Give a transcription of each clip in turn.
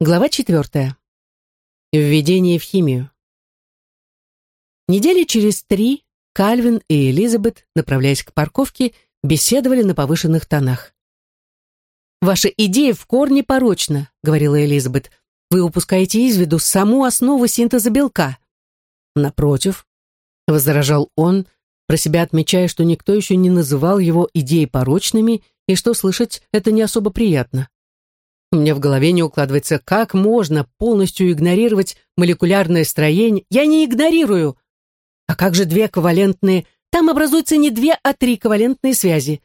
Глава четвертая. Введение в химию. Недели через три Кальвин и Элизабет, направляясь к парковке, беседовали на повышенных тонах. «Ваша идея в корне порочна», — говорила Элизабет. «Вы упускаете из виду саму основу синтеза белка». «Напротив», — возражал он, про себя отмечая, что никто еще не называл его идеи порочными и что слышать это не особо приятно. У меня в голове не укладывается, как можно полностью игнорировать молекулярное строение. Я не игнорирую. А как же две ковалентные? Там образуются не две, а три ковалентные связи.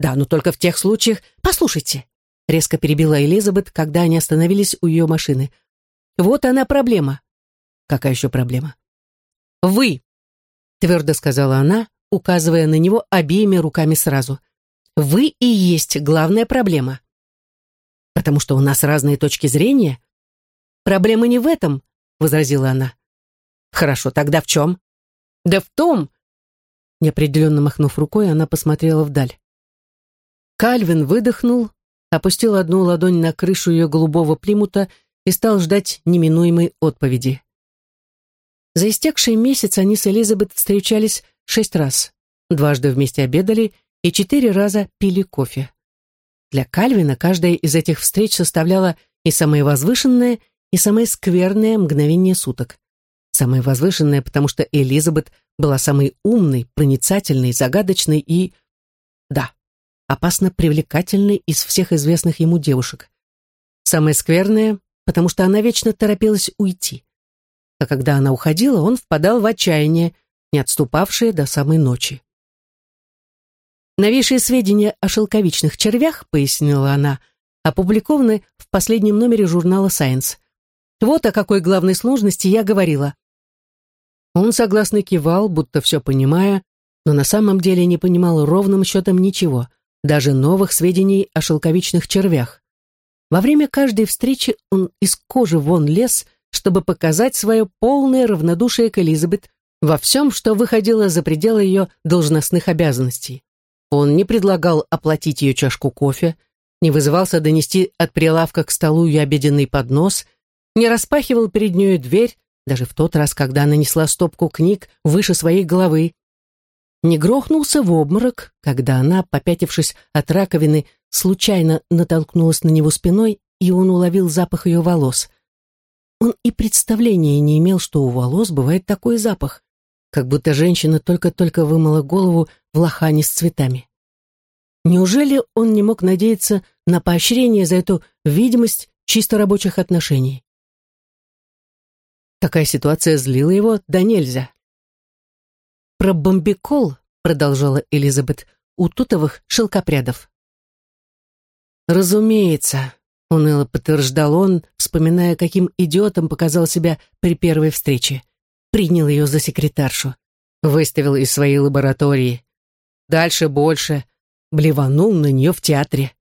Да, но только в тех случаях... Послушайте, резко перебила Элизабет, когда они остановились у ее машины. Вот она проблема. Какая еще проблема? Вы, твердо сказала она, указывая на него обеими руками сразу. Вы и есть главная проблема. Потому что у нас разные точки зрения? Проблема не в этом, возразила она. Хорошо, тогда в чем? Да в том, неопределенно махнув рукой, она посмотрела вдаль. Кальвин выдохнул, опустил одну ладонь на крышу ее голубого плимута и стал ждать неминуемой отповеди. За истекший месяц они с Элизабет встречались шесть раз, дважды вместе обедали и четыре раза пили кофе. Для Кальвина каждая из этих встреч составляла и самое возвышенное, и самое скверное мгновение суток. Самое возвышенное, потому что Элизабет была самой умной, проницательной, загадочной и... Да, опасно привлекательной из всех известных ему девушек. Самое скверное, потому что она вечно торопилась уйти. А когда она уходила, он впадал в отчаяние, не отступавшее до самой ночи. Новейшие сведения о шелковичных червях, пояснила она, опубликованы в последнем номере журнала Science. Вот о какой главной сложности я говорила. Он согласно кивал, будто все понимая, но на самом деле не понимал ровным счетом ничего, даже новых сведений о шелковичных червях. Во время каждой встречи он из кожи вон лез, чтобы показать свое полное равнодушие к Элизабет во всем, что выходило за пределы ее должностных обязанностей. Он не предлагал оплатить ее чашку кофе, не вызывался донести от прилавка к столу ее обеденный поднос, не распахивал перед нею дверь, даже в тот раз, когда она несла стопку книг выше своей головы, не грохнулся в обморок, когда она, попятившись от раковины, случайно натолкнулась на него спиной, и он уловил запах ее волос. Он и представления не имел, что у волос бывает такой запах как будто женщина только-только вымыла голову в лохане с цветами. Неужели он не мог надеяться на поощрение за эту видимость чисто рабочих отношений? Такая ситуация злила его да нельзя. «Про бомбикол», — продолжала Элизабет, — «у тутовых шелкопрядов». «Разумеется», — уныло подтверждал он, вспоминая, каким идиотом показал себя при первой встрече принял ее за секретаршу, выставил из своей лаборатории. Дальше больше, блеванул на нее в театре.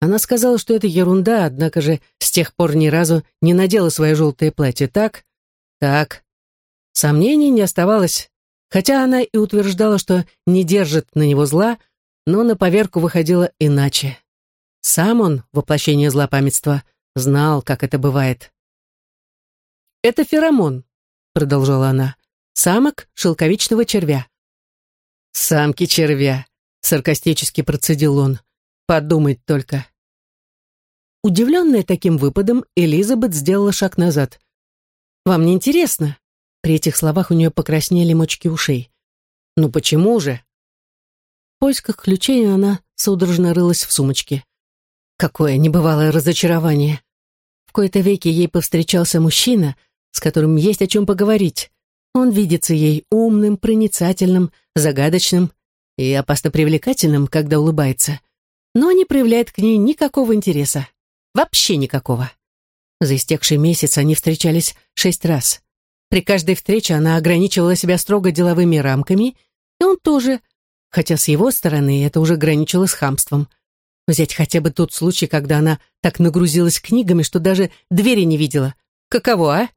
Она сказала, что это ерунда, однако же с тех пор ни разу не надела свое желтое платье. Так? Так. Сомнений не оставалось, хотя она и утверждала, что не держит на него зла, но на поверку выходило иначе. Сам он, воплощение злопамятства, знал, как это бывает. «Это феромон», продолжала она, самок шелковичного червя. «Самки червя», — саркастически процедил он. «Подумать только». Удивленная таким выпадом, Элизабет сделала шаг назад. «Вам не интересно?» При этих словах у нее покраснели мочки ушей. «Ну почему же?» В поисках ключей она судорожно рылась в сумочке. Какое небывалое разочарование. В кои-то веки ей повстречался мужчина, с которым есть о чем поговорить. Он видится ей умным, проницательным, загадочным и опасно привлекательным, когда улыбается, но не проявляет к ней никакого интереса. Вообще никакого. За истекший месяц они встречались шесть раз. При каждой встрече она ограничивала себя строго деловыми рамками, и он тоже, хотя с его стороны это уже граничило с хамством. Взять хотя бы тот случай, когда она так нагрузилась книгами, что даже двери не видела. Каково, а?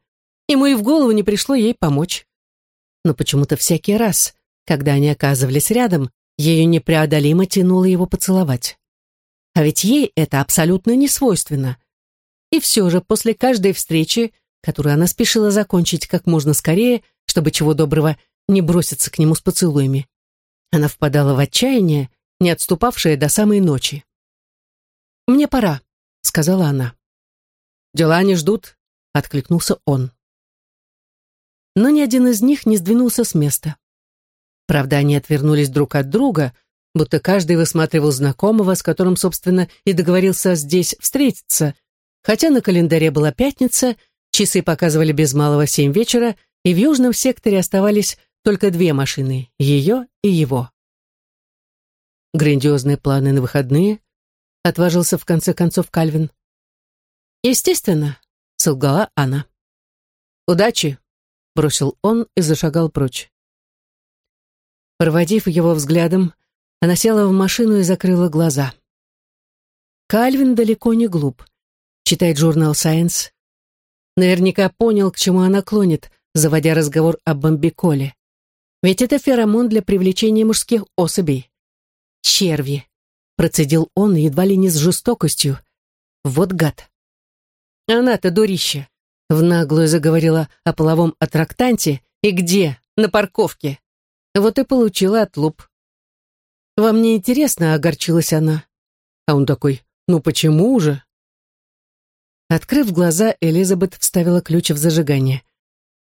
Ему и в голову не пришло ей помочь. Но почему-то всякий раз, когда они оказывались рядом, ею непреодолимо тянуло его поцеловать. А ведь ей это абсолютно не свойственно. И все же после каждой встречи, которую она спешила закончить как можно скорее, чтобы чего доброго не броситься к нему с поцелуями, она впадала в отчаяние, не отступавшее до самой ночи. «Мне пора», — сказала она. «Дела не ждут», — откликнулся он. Но ни один из них не сдвинулся с места. Правда, они отвернулись друг от друга, будто каждый высматривал знакомого, с которым, собственно, и договорился здесь встретиться, хотя на календаре была пятница, часы показывали без малого семь вечера, и в южном секторе оставались только две машины, ее и его. Грандиозные планы на выходные, отважился в конце концов Кальвин. Естественно, солгала она. Удачи, бросил он и зашагал прочь. Проводив его взглядом, она села в машину и закрыла глаза. Кальвин далеко не глуп. Читает журнал Science. Наверняка понял, к чему она клонит, заводя разговор о бомбиколе. Ведь это феромон для привлечения мужских особей. Черви, процедил он едва ли не с жестокостью. Вот гад. Она-то дурище. В наглую заговорила о половом аттрактанте. И где? На парковке. Вот и получила отлуп. «Вам не интересно?» — огорчилась она. А он такой, «Ну почему же?» Открыв глаза, Элизабет вставила ключ в зажигание.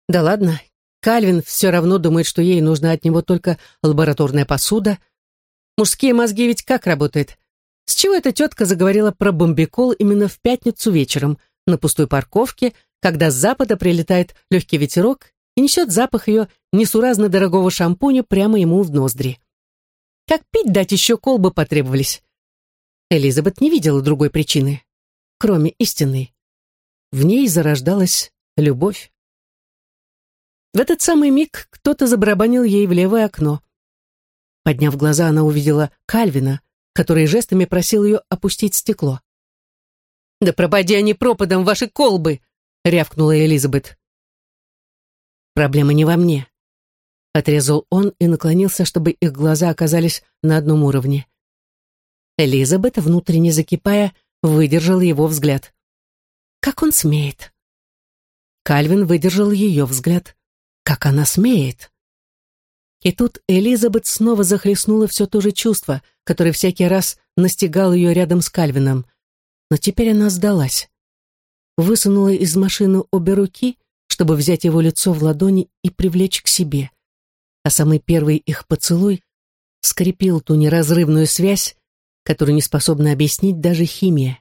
«Да ладно, Кальвин все равно думает, что ей нужна от него только лабораторная посуда. Мужские мозги ведь как работают? С чего эта тетка заговорила про бомбикол именно в пятницу вечером, на пустой парковке, когда с запада прилетает легкий ветерок и несет запах ее несуразно дорогого шампуня прямо ему в ноздри. Как пить дать еще колбы потребовались. Элизабет не видела другой причины, кроме истины. В ней зарождалась любовь. В этот самый миг кто-то забарабанил ей в левое окно. Подняв глаза, она увидела Кальвина, который жестами просил ее опустить стекло. «Да пропади они пропадом, ваши колбы!» — рявкнула Элизабет. «Проблема не во мне», — отрезал он и наклонился, чтобы их глаза оказались на одном уровне. Элизабет, внутренне закипая, выдержала его взгляд. «Как он смеет?» Кальвин выдержал ее взгляд. Как она смеет? И тут Элизабет снова захлестнула все то же чувство, которое всякий раз настигал ее рядом с Кальвином. Но теперь она сдалась. Высунула из машины обе руки, чтобы взять его лицо в ладони и привлечь к себе. А самый первый их поцелуй скрепил ту неразрывную связь, которую не способна объяснить даже химия.